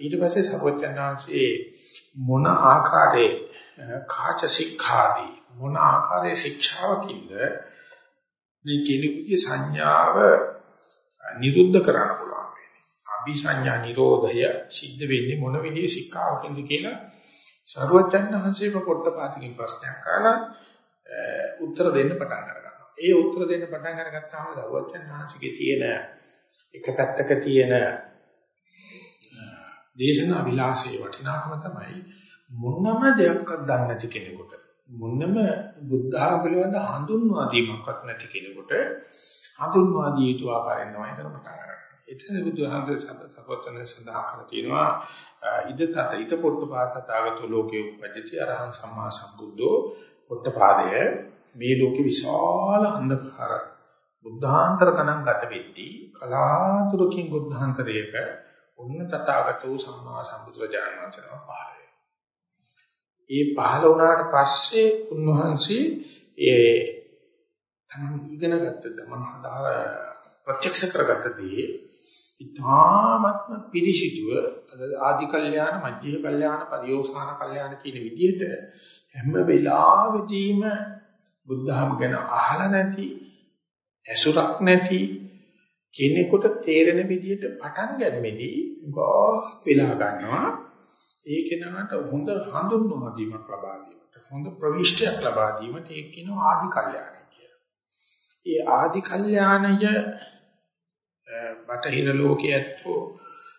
ඊට පස්සේ සර්වඥාන්සේ මොන ආකාරයේ කාච ශික්ෂාදී මොන ආකාරයේ ශික්ෂාවකින්ද මේ කෙනෙකුගේ සංඥාව නිරුද්ධ කරන්න පුළුවන් වෙන්නේ. අபிසඤ්ඤා නිරෝධය සිද්ධ වෙන්නේ මොන විදිහේ ශික්ෂාවකින්ද කියලා සර්වඥාන්සේම පොට්ටපාතකින් ප්‍රශ්නයක් අහලා උත්තර දෙන්න පටන් ගන්නවා. ඒ උත්තර දෙන්න පටන් අරගත්තාම සර්වඥාන්සේගේ තියෙන එක පැත්තක තියෙන දේශනා විලාසයේ වටිනාකම තමයි මොනම දෙයක්වත් දන්නේ නැති කෙනෙකුට මොනම බුද්ධ ආගම පිළිබඳ හඳුන්වා දීමක්වත් නැති කෙනෙකුට හඳුන්වා දිය යුතු ආකාරයෙන් තමයි එතන පටන් ගන්න. එතන බුදුහාමර සපොතන සඳහන් කරලා තියෙනවා ඉද තත ඉත පොට්ටපාත තාගතු ලෝකේ උපජ්ජති අරහං සම්මා සම්බුද්ධෝ පොට්ටපාදය මේ ලෝකේ විශාල අන්ධකාර බුද්ධාන්තර ගණන් ගත වෙද්දී කලාතුරකින් බුද්ධාන්තරයක ඔන්න තථාගතෝ සම්මා සම්බුදුරජාණන් වහන්සේ නම පහළ වෙනවා. ඒ පහළ වුණාට පස්සේ උන්වහන්සේ ඒ තමන් ඉගෙන ගත්ත තමන් හදාර ප්‍රත්‍යක්ෂ කරගත්තදී ඉතාමත්ම පිරිසිදුව ආදි කල්යාණ මධ්‍ය කල්යාණ පරිෝසాన කල්යාණ කියන විදිහට හැම වෙලාවෙදීම බුද්ධහම ගැන අහලා නැති ඇසුරක් නැති කෙනෙකුට තේරෙන විදිහට පටන් ගන්නෙදී ගොස් වෙලා ගන්නවා ඒ කෙනාට හොඳ හඳුන්වා දීමක් ලබා දීමට හොඳ ප්‍රවිෂ්ටයක් ලබා දීමට ඒක කියනවා ආදි කල්යාණය කියලා. ඒ ආදි කල්යාණය බටහිර ලෝකයේ ඇත්තෝ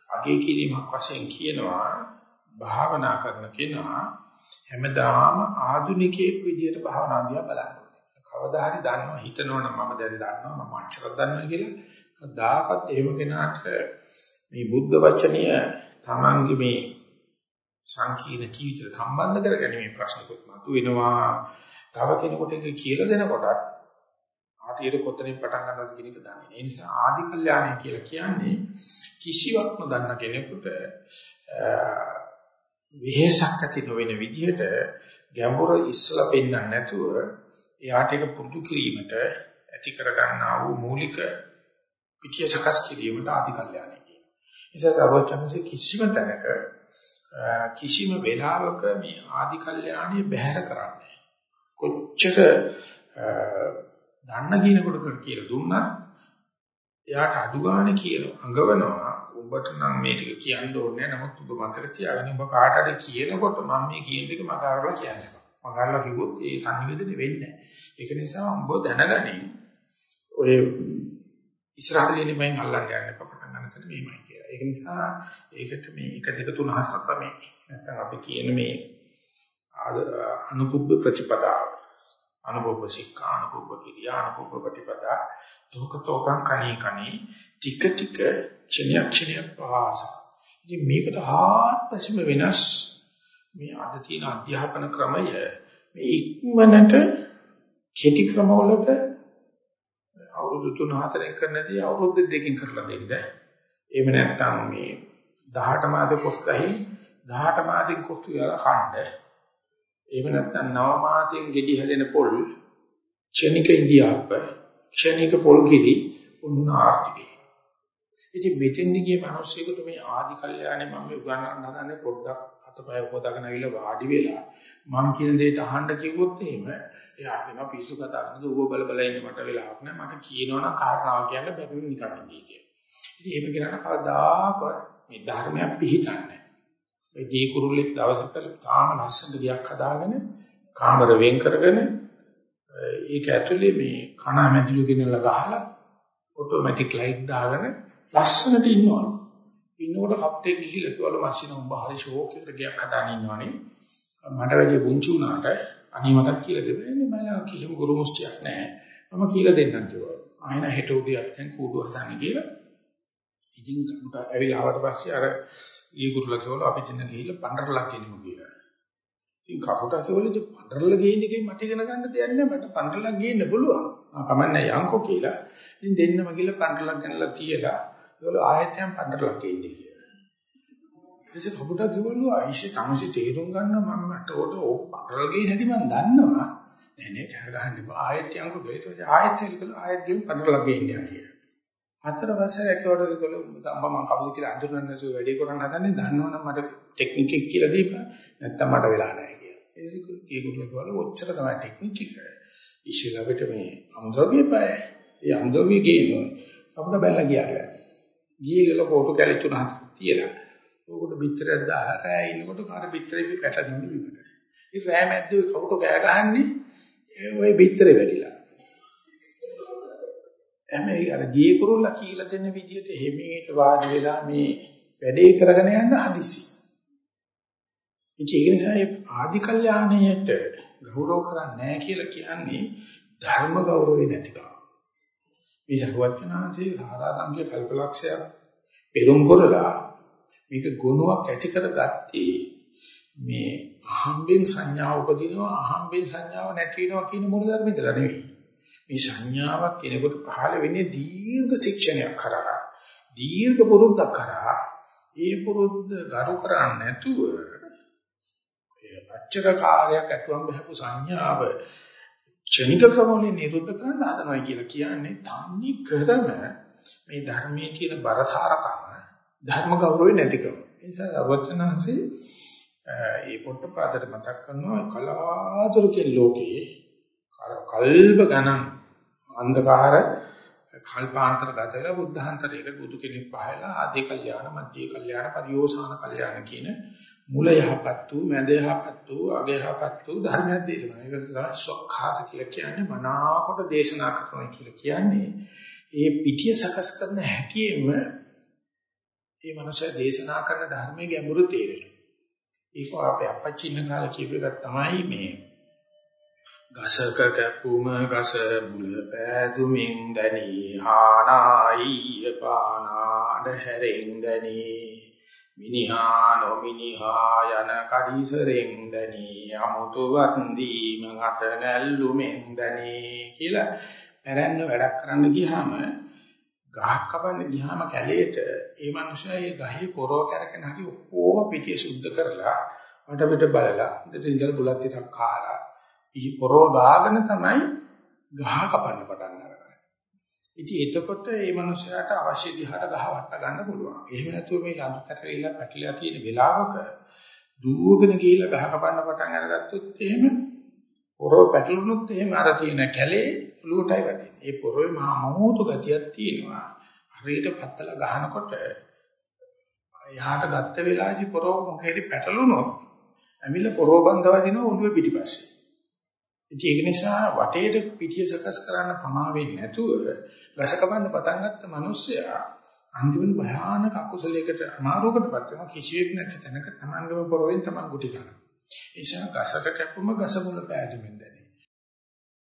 අගේ කිරීමක් වශයෙන් කියනවා භාවනා කරන කෙනා හැමදාම ආධුනිකයෙක් විදියට භාවනා දිහා බලන්න ඕනේ. කවදා හරි දන්නවා හිතනවනම් මම දැන් දන්නවා මම අච්චරක් දන්නවා කියලා කවදාකවත් එහෙම කෙනාට මේ බුද්ධ වචනය තමන්ගේ මේ සංකීර්ණ ජීවිතයට සම්බන්ධ කරගැනීමේ ප්‍රශ්නකුත් මතුවෙනවා. තව කෙනෙකුට ඒක කියලා දෙනකොට ආටියට කොතනින් පටන් ගන්නවද කියන එක දන්නේ නැහැ. ඒ නිසා ආදි කල්යාණය කියලා කියන්නේ කිසිවක් නොදන්න කෙනෙකුට විහෙසක් ඇති නොවන විදිහට ගැඹුරු ඉස්සලා පෙන්වන්න නැතුව එයාට ඒක පුරුදු කිරීමට ඇති කර ගන්නා වූ මූලික පිටිය සකස් කිරීමට ආදි කල්යාණය කියනවා. නිසා සර්වචන්සේ කිසිම තැනක කිසිම වෙලාවක මේ ආදි කල්යාණය බැහැර කරන්නේ කොච්චර දන්න කෙනෙකුට කියලා දුන්නා එයාට අඩු ගන්න කියන අඟවනවා ඔබට නම් මේ ටික කියන්න ඕනේ නමුත් ඔබ මතක තියාගන්න ඔබ කාට හරි කියනකොට මම මේ කියන දේ මට අරලා කියන්න එපා. මම අරලා කිව්වොත් ඒ සංවේදනය වෙන්නේ නැහැ. ඒක නිසා ඔබ දැනගනින් ඔය ඉස්සරහට දෙන්නේ මම අල්ලන්න යන්න එපා පටන් ගන්න තැන මෙහෙමයි කියලා. ඒක නිසා ඒකට මේ 1 2 3 4 ක්‍රමේ නැත්නම් අපි කියන මේ අනුකුබ්බ ප්‍රතිපදාව අනුභව සික්ඛා අනුභව කිරියා අනුභව ප්‍රතිපදා දුකතෝකං කණී කණී ටික ටික ක්ෂණයක් ක්ෂණයක් පාස. ඉතින් මේකට ආත්මසිම වෙනස් මේ අද තියෙන අධ්‍යාපන ක්‍රමය මේ ඉක්මනට කෙටි ක්‍රමවලට අවුරුදු 3-4 කරනදී අවුරුදු දෙකකින් කරලා දෙන්න. එහෙම නැත්නම් මේ 18 මාසෙ කොස් ගහයි 18 මාසෙන් කොස් කියලා කන්න. එහෙම නැත්නම් 9 මාසෙන් ගෙඩි හැදෙන පොල් ක්ෂණික ඉන්දියාප්ප ක්ෂණික පොල් කිරි උන්න ආර්ථිකය. ඉතින් මෙතෙන්දි ගිය මිනිස්සුෙකුට මේ ආදි කල්යාණේ මම උගන්වන්න හදන්නේ පොඩ්ඩක් අතපය හොදාගෙන ආවිල්ලා වාඩි වෙලා මං කියන දේට අහන්න කිව්වොත් එහෙම එයා කියනවා පිස්සු කතා කරනද ඌව බල බල ඉන්න මට වෙලාවක් නැහැ මට කියනවනම් කාරණාව කියන්න බැරිම නිකන් ඉන්නේ කියලා. ඉතින් එහෙම කරන කවදාකවත් මේ ධර්මයක් පිළිහිටන්නේ ඒ දී කුරුල්ලෙක් දවසක තාම ලස්සන ගියක් හදාගෙන කාමර වෙන් කරගෙන ඒක ඇතුලේ මේ කණ මැදිලු ගෙනලා ගහලා ඔටෝමැටික් ලයිට් දාගෙන ලස්සනට ඉන්නවා. ඉන්නකොට කප්ටේ ගිහිල්ලා කිව්වලු මැෂින උඹ හරි ෂෝක් එකකට ගියක් හදාගෙන ඉන්නවනේ. මට වැඩි පුංචි උනාට අනේ මටත් කියලා දෙන්නේ මම කිසිම ගුරු මුස්තියක් නැහැ. මම කියලා දෙන්නම් කිව්වා. ආයෙන හෙට උදේ අපි දැන් කූඩුව හදාන්න කියලා. ඉතින් මට ඇවිල්ලා ආවට පස්සේ අර ඊ ගුරුලා කිව්වලු අපි දෙන්න ගිහිල්ලා පණ්ඩරලක් ගෙනිමු කියලා. ඉතින් කපුටා කිව්වලු ඉතින් පණ්ඩරල ගේන්න එකේ මට ඉගෙන ගන්න දෙයක් නැහැ මට පණ්ඩරලක් ගේන්න පුළුවන්. ආ කමන්නේ යන්කෝ කියලා. ඉතින් දෙන්නම ගිහලා පණ්ඩරලක් ගෙනලා තියලා ඒවල ආයෙත් යම් පණ්ඩරලක් ගේන්නේ කියලා. ඊටසේ කපුටා කිව්වලු ආයිෂේ තමසි තේරුම් ගන්න මම මට ඕක ඕක පටල ගේ නැති මම දන්නවා නෑ නෑ කහ ගහන්න බා ආයෙත් යන්කෝ ගෙයිට ආයෙත් එල්කල ආයෙත් ගෙන් පටල ගේ ඉන්නවා කියලා හතර වසරක් ඒකට ගොල්ල උඹ මම කවුද කියලා අඳුරන්නේ නැතුව වැඩේ කරන්න හදන්නේ දන්නවනම් මට ටෙක්නික් එක කියලා දීපන් නැත්තම් මට වෙලා නැහැ කියලා. ඒක ඒගොල්ලෝ කියවල ඔච්චර තමයි ටෙක්නික් එක. ඉෂිලවට මේ අමුද්‍රව්‍ය පය. ඒ අමුද්‍රව්‍ය ගේනවා. අපිට බැලලා ගියාට. ගියේ ගල කොටු කැලි තුන හතක් තියලා. ඕකට පිටරයක් දාලා රෑ ඉන්නකොට කාර පිටරේ පැටලෙන්නේ විමට. ඉතින් රෑ මැද්දේ කවුට කෑ ගහන්නේ ওই පිටරේ වැටිලා. හැබැයි අර ගියේ කුරුල්ලා කියලා දෙන විදිහට හිමීට වාඩි වෙලා මේ වැඩේ කරගෙන යන්න හදිසි. ඒක නිසා මේ ආදි කල්යාණයට ගෞරව කරන්නේ නැහැ කියලා කියන්නේ ධර්ම ගෞරවේ නැතිකම. මේ සරුවචනාංශේ සාරා සංඛ්‍ය කල්පලක්ෂයක් පෙරම් කරලා මේක ගුණයක් ඇති කරගත්තේ මේ අහම්බෙන් සංඥාව උපදිනවා අහම්බෙන් සංඥාව නැති වෙනවා කියන මොන ධර්මෙන්ද නෙවෙයි. මේ සංඥාවක් කෙනෙකුට පහළ වෙන්නේ දීර්ඝ ශික්ෂණයක් කරා. දීර්ඝ පුරුද්දක් කරා. ඒ පුරුද්ද ගරු කරන්නේ නැතුව ඒ අච්චර කාර්යයක් අතුම් බහපු සංඥාව ක්ෂණික ක්‍රමවලින් නිරුද්ධ කරන්න හදනවා කියලා කියන්නේ තන්නේ කරම මේ ධර්මයේ තියෙන බරසාරකම ධර්ම ගෞරවය නැතිකම. ඒ නිසා අවචනanse ඒ පොට්ටපාදට මතක් කරනවා කලාතුරකින් ලෝකයේ කල්ප ගණන් අන්ධකාර කල්පාන්තර ගත වෙලා බුද්ධාන්තරයකට බුදු කෙනෙක් පහලා ආදී කල්යාණ මධ්‍ය කල්යාණ පරියෝසాన කල්යාණ කියන මුල යහපත් වූ මැද යහපත් වූ අග යහපත් වූ ධර්මයක් දේශනා. ඒක තමයි සොක්ඛාත කියලා කියන්නේ මනාකොට දේශනා කරනවා කියලා කියන්නේ. ඒ පිටිය සකස් කරන හැටියෙම මේ මනස දේශනා කරන ධර්මයේ ගැඹුරු තේරෙනවා. ඒක අපේ අපච්චි ඉන්න කාලේ කියපු එකක් තමයි මේ ගසක කැපුම ගස මුල පෑදුමින් දනි හානායි පානාඩ හැරෙන් දනි මිනිහා නොමිනිහා යන කඩිසරෙන් දනි අමුතු වන්දීම අත නැල්ලුමෙන් දනි කියලා පැරැන්න වැඩක් කරන්න ගියාම ගහක් කපන්න ගියාම කැලේට ඒ මනුස්සයා ඒ ගහේ පොරව කරගෙන හරි ඔක්කොම පිටිය සුද්ධ කරලා වඩ පිට බලලා ඉතින් ඉඳලා බුලත් ටිකක් කාලා ඉහි පොරව ගාගෙන තමයි ගහ කපන්න පටන් ගන්නේ. ඉතින් එතකොට මේ මනුස්සයාට අවශ්‍ය දිහාට ගහ වට ගන්න පුළුවන්. එහෙම නැතුව මේ ලඳු කැටරිලා පැටලලා තියෙන වෙලාවක දුවගෙන ගිහිල්ලා ගහ කපන්න පටන් අරගත්තොත් එහෙම පොරව පැටලුනොත් එහෙම අර තියෙන කැලේ ඔලුවටයි වැටෙන්නේ. ඒ පොරවේ මහා මෝතු ගතියක් තියෙනවා. හරියට පත්තල ගහනකොට යහට ගත්ත වෙලාවේදී පොරව මොකෙරි පැටලුනොත් ඇවිල්ලා පොරව බන්ධව දිනව ඔළුවේ පිටිපස්සේ. ඉතින් ඒක නිසා වටේට පිටිය සකස් කරන්න පමා වෙන්නේ නැතුව ගසකබඳ පටන් ගත්ත මිනිස්සයා අන්තිමට භයානක අකුසලයකට අමාරුවකටපත් වෙනවා කිසිවෙක් නැති තැනක තමන්ගම පොරවෙන් තමන් ගුටි ගන්නවා. ඒ නිසා ගසක කැපුම ගස මුල පෑදෙමින් දැනේ.